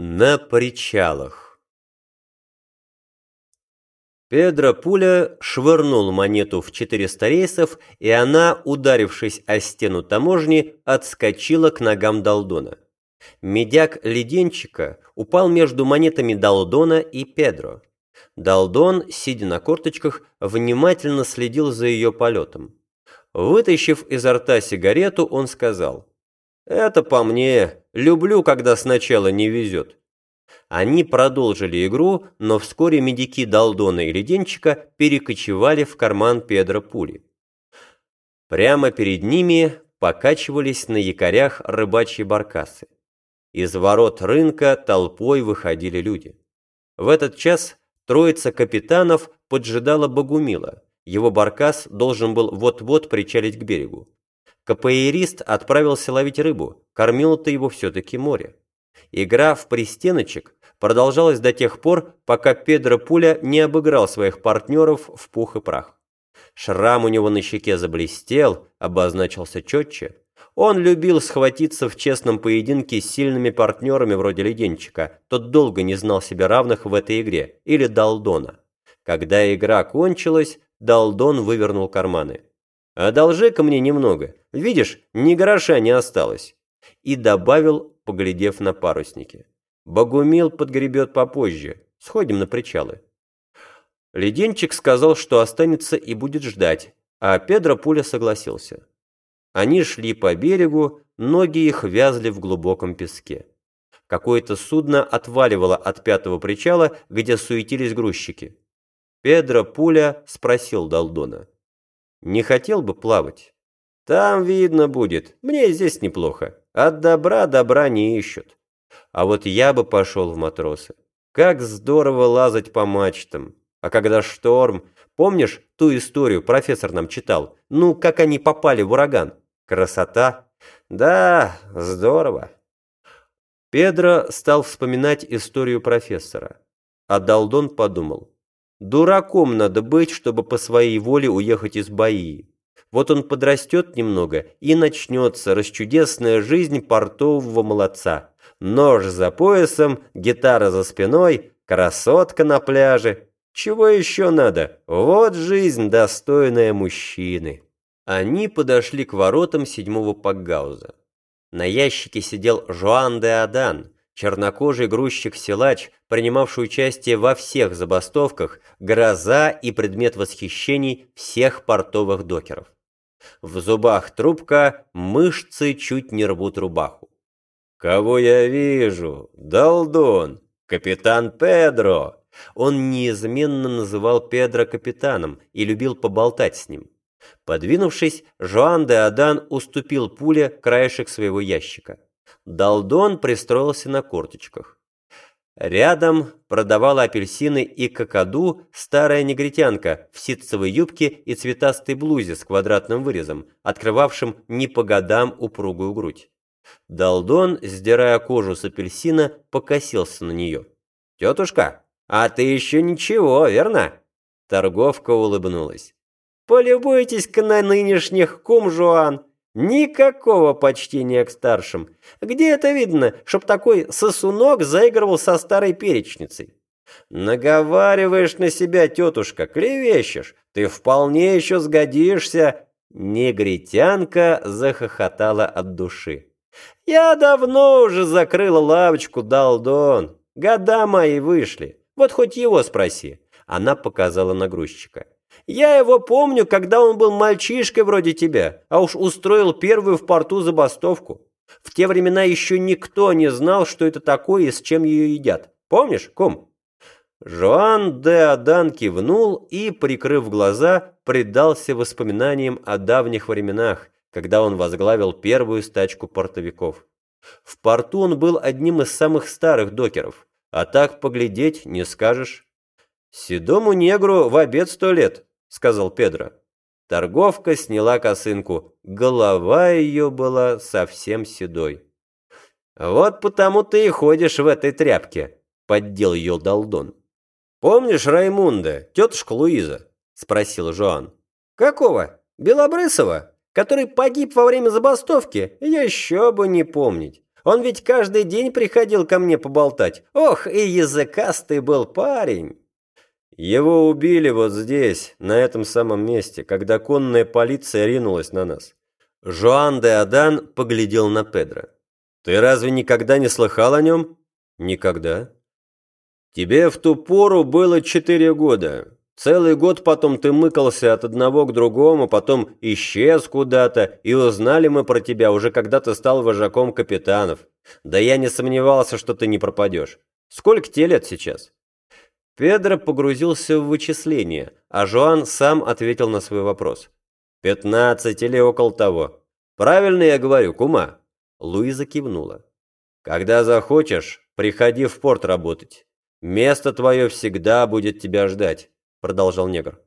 На причалах Педро Пуля швырнул монету в 400 рейсов, и она, ударившись о стену таможни, отскочила к ногам Далдона. Медяк Леденчика упал между монетами Далдона и Педро. Далдон, сидя на корточках, внимательно следил за ее полетом. Вытащив изо рта сигарету, он сказал, «Это по мне. Люблю, когда сначала не везет». Они продолжили игру, но вскоре медики Далдона и Леденчика перекочевали в карман Педро Пули. Прямо перед ними покачивались на якорях рыбачьи баркасы. Из ворот рынка толпой выходили люди. В этот час троица капитанов поджидала Богумила. Его баркас должен был вот-вот причалить к берегу. КПИрист отправился ловить рыбу, кормило-то его все-таки море. Игра в пристеночек продолжалась до тех пор, пока Педро Пуля не обыграл своих партнеров в пух и прах. Шрам у него на щеке заблестел, обозначился четче. Он любил схватиться в честном поединке с сильными партнерами вроде Леденчика. Тот долго не знал себе равных в этой игре, или Далдона. Когда игра кончилась, Далдон вывернул карманы. «Одолжи-ка мне немного. Видишь, ни гроша не осталось». И добавил, поглядев на парусники. «Богумил подгребет попозже. Сходим на причалы». Леденчик сказал, что останется и будет ждать, а Педро Пуля согласился. Они шли по берегу, ноги их вязли в глубоком песке. Какое-то судно отваливало от пятого причала, где суетились грузчики. Педро Пуля спросил Далдона. «Не хотел бы плавать?» «Там видно будет. Мне здесь неплохо. От добра добра не ищут. А вот я бы пошел в матросы. Как здорово лазать по мачтам. А когда шторм... Помнишь ту историю профессор нам читал? Ну, как они попали в ураган? Красота? Да, здорово». Педро стал вспоминать историю профессора. А Далдон подумал. Дураком надо быть, чтобы по своей воле уехать из Баии. Вот он подрастет немного, и начнется расчудесная жизнь портового молодца. Нож за поясом, гитара за спиной, красотка на пляже. Чего еще надо? Вот жизнь, достойная мужчины. Они подошли к воротам седьмого Пакгауза. На ящике сидел Жуан де Адан, чернокожий грузчик-силач, принимавший участие во всех забастовках, гроза и предмет восхищений всех портовых докеров. В зубах трубка, мышцы чуть не рвут рубаху. «Кого я вижу? Далдон! Капитан Педро!» Он неизменно называл Педро капитаном и любил поболтать с ним. Подвинувшись, Жоан де Адан уступил пуле краешек своего ящика. Далдон пристроился на корточках. Рядом продавала апельсины и какаду старая негритянка в ситцевой юбке и цветастой блузе с квадратным вырезом, открывавшим не по годам упругую грудь. Далдон, сдирая кожу с апельсина, покосился на нее. «Тетушка, а ты еще ничего, верно?» Торговка улыбнулась. «Полюбуйтесь-ка на нынешних кум Жуан. Никакого почтения к старшим. Где это видно, чтоб такой сосунок заигрывал со старой перечницей? Наговариваешь на себя, тетушка, клевещешь. Ты вполне еще сгодишься. Негритянка захохотала от души. Я давно уже закрыла лавочку, Далдон. Года мои вышли. Вот хоть его спроси. Она показала нагрузчика. Я его помню, когда он был мальчишкой вроде тебя, а уж устроил первую в порту забастовку. В те времена еще никто не знал, что это такое и с чем ее едят. Помнишь, ком?» Жоан де Адан кивнул и, прикрыв глаза, предался воспоминаниям о давних временах, когда он возглавил первую стачку портовиков. В порту он был одним из самых старых докеров, а так поглядеть не скажешь. Седому негру в обед сто лет, — сказал Педро. Торговка сняла косынку. Голова ее была совсем седой. «Вот потому ты и ходишь в этой тряпке», — поддел ее Далдон. «Помнишь Раймунда, тетушка Луиза?» — спросил Жоан. «Какого? Белобрысова? Который погиб во время забастовки? Еще бы не помнить. Он ведь каждый день приходил ко мне поболтать. Ох, и языкастый был парень. Его убили вот здесь, на этом самом месте, когда конная полиция ринулась на нас. Жоан де Адан поглядел на Педро. «Ты разве никогда не слыхал о нем?» «Никогда». «Тебе в ту пору было четыре года. Целый год потом ты мыкался от одного к другому, потом исчез куда-то, и узнали мы про тебя уже когда ты стал вожаком капитанов. Да я не сомневался, что ты не пропадешь. Сколько тебе лет сейчас?» Педро погрузился в вычисления, а Жоан сам ответил на свой вопрос. «Пятнадцать или около того. Правильно я говорю, кума?» Луиза кивнула. «Когда захочешь, приходи в порт работать. Место твое всегда будет тебя ждать», продолжал негр.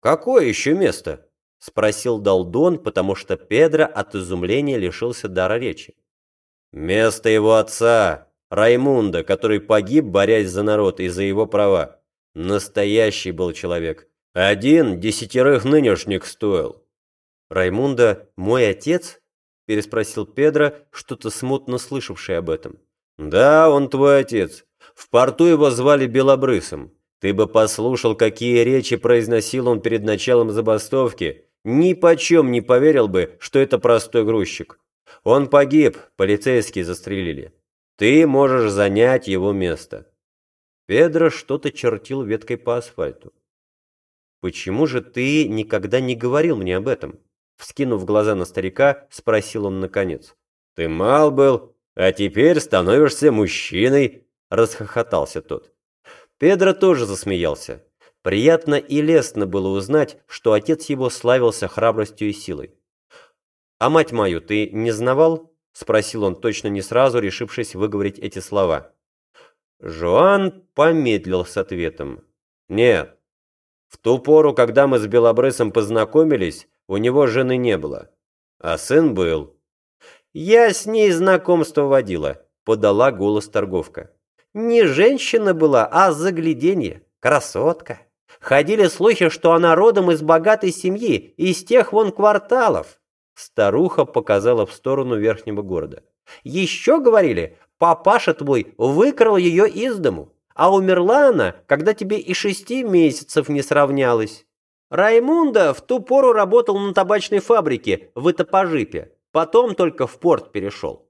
«Какое еще место?» спросил Далдон, потому что Педро от изумления лишился дара речи. «Место его отца, Раймунда, который погиб, борясь за народ и за его права. Настоящий был человек. Один десятерых нынешних стоил. Раймунда мой отец? Переспросил Педро, что-то смутно слышавший об этом. Да, он твой отец. В порту его звали Белобрысом. Ты бы послушал, какие речи произносил он перед началом забастовки. Ни почем не поверил бы, что это простой грузчик. Он погиб, полицейские застрелили. Ты можешь занять его место. Педро что-то чертил веткой по асфальту. «Почему же ты никогда не говорил мне об этом?» Вскинув глаза на старика, спросил он наконец. «Ты мал был, а теперь становишься мужчиной!» Расхохотался тот. Педро тоже засмеялся. Приятно и лестно было узнать, что отец его славился храбростью и силой. «А мать мою ты не знавал?» Спросил он, точно не сразу решившись выговорить эти слова. Жоан помедлил с ответом. «Нет. В ту пору, когда мы с Белобрысом познакомились, у него жены не было. А сын был». «Я с ней знакомство водила», — подала голос торговка. «Не женщина была, а загляденье. Красотка. Ходили слухи, что она родом из богатой семьи, из тех вон кварталов». Старуха показала в сторону верхнего города. «Еще, говорили, Папаша твой выкрал ее из дому, а умерла она, когда тебе и шести месяцев не сравнялось. Раймунда в ту пору работал на табачной фабрике в Итапожипе, потом только в порт перешел.